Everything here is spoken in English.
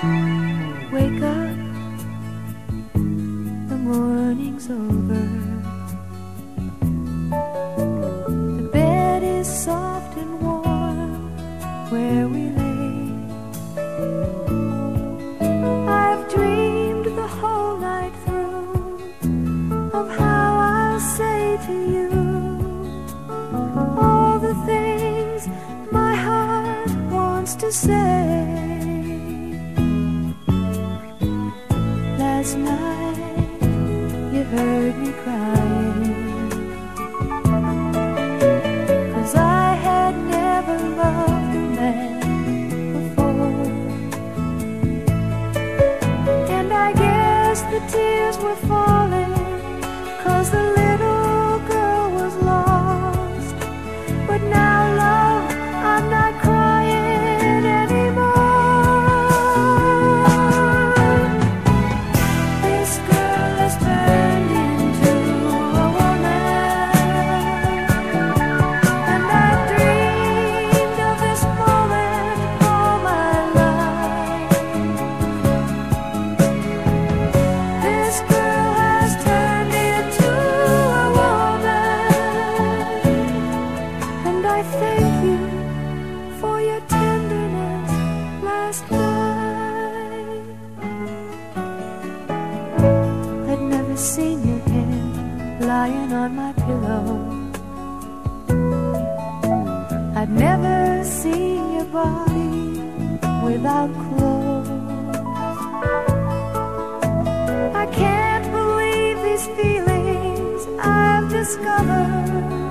Wake up, the morning's over. The bed is soft and warm where we lay. I've dreamed the whole night through of how I'll say to you all the things my heart wants to say. last night you heard me crying. Cause I had never loved a man before. And I guess the tears were falling seen your hand lying on my pillow. I've never seen your body without clothes. I can't believe these feelings I've discovered.